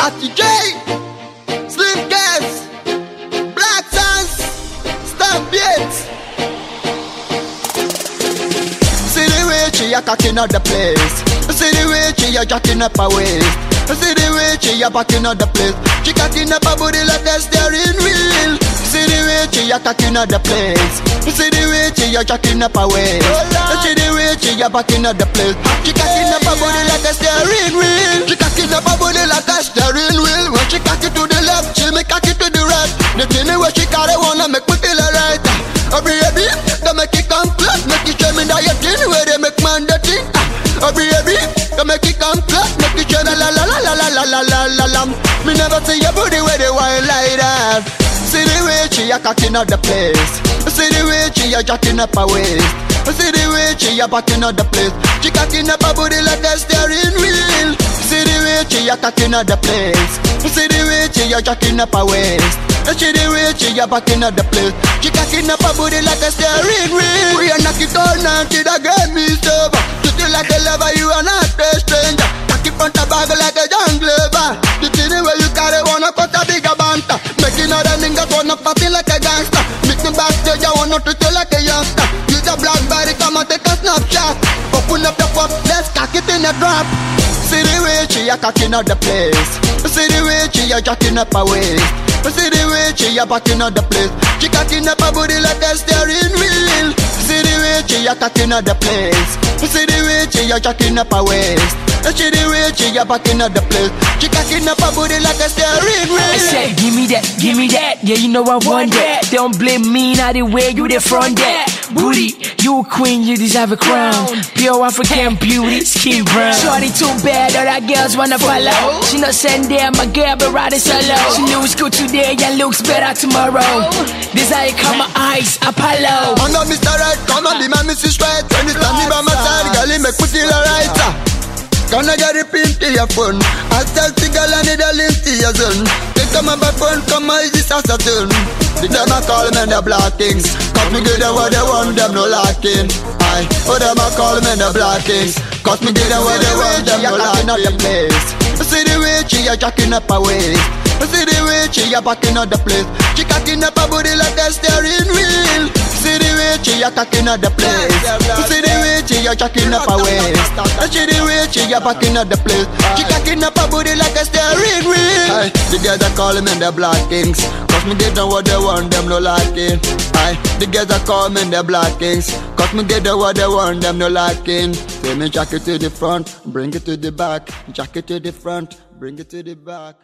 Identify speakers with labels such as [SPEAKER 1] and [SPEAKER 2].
[SPEAKER 1] Atty J, Slim Gas, Black Sans, Stamp. See the way she a cocking out the place. See the way she a jacking up her waist. See the way she a backing out the place. She cocking up her body like a steering wheel. See the way she a cocking out the place. See the way she a jacking up her waist. See the way she a backing out the place. She cocking up her body like a steering wheel. Where she carry wanna make me feel alright. Oh baby, don't make it come close, make it show me that you thing where they make man the thing. Oh baby, don't make it come close, make it show me la la la la la la la la la la. Me never see your booty where they wild like that. See the way she a cocking out the place. See the way she a jacking up her waist. See the way she a backing out the place. She cocking up her booty like a steering wheel. See the way she a cocking out the place. See the way she a jacking up her waist. See the way she a backing out the place. She cocking up her booty like a steering wheel. We a knock it all now till the game is over. Treat you like a lover, you are not a stranger. Cock it front the bag like a jungler. The thing where you carry wanna cut a bigger banter. Making other niggas wanna party like a gangster. Make me backstage, I wanna treat you like a youngster. Use a blackberry, come and take a snapshot. Open up the pop, let's cock it in a drop. See the way she a cocking out the place. See the way she a jacking up her waist. See the way she a backing out the place. She cocking up her booty like a steering wheel. See the way she a cocking out the place. See the way she a jacking up her waist. See the way she a backing out the place. She cocking up her booty like a steering wheel.
[SPEAKER 2] I said, give me that, give me that. Yeah, you know I want that. Don't blame me, not the way you the front that. Booty, you a queen, you deserve a crown. Pure African beauty, skin brown. Shorty too bad, all that girls wanna follow. She not send there, my girl, but riding solo. She looks good today and looks better tomorrow. This how you call my eyes, Apollo.
[SPEAKER 1] I'm not Mr. Right, come and be my Mrs. Right. Anytime me by my side, girl, it make me feel alright. ah. Gonna get it pin to your phone. I tell the girl I need a link to your son. Come on my phone, come on, this as a turn. The them a call me the black kings. Cause me give them what they want, them no lacking. Aye, oh them a call me the black kings. Cause me give them what they want, them no lacking. See the way she a jacking up her waist. See the way she a backing out the place. She cocking up her booty like a steering wheel. See the way she a cocking out the place. See the way she a jacking up her waist. See the way she a backing out the place. She cocking up girls are calling me the black kings. Cause me get them what they want, them no liking. Aye, the girls are calling me the black kings. Cause me get them what they want, them no liking. Say me jack it to the front, bring it to the back. Jack it to the front, bring it to the back.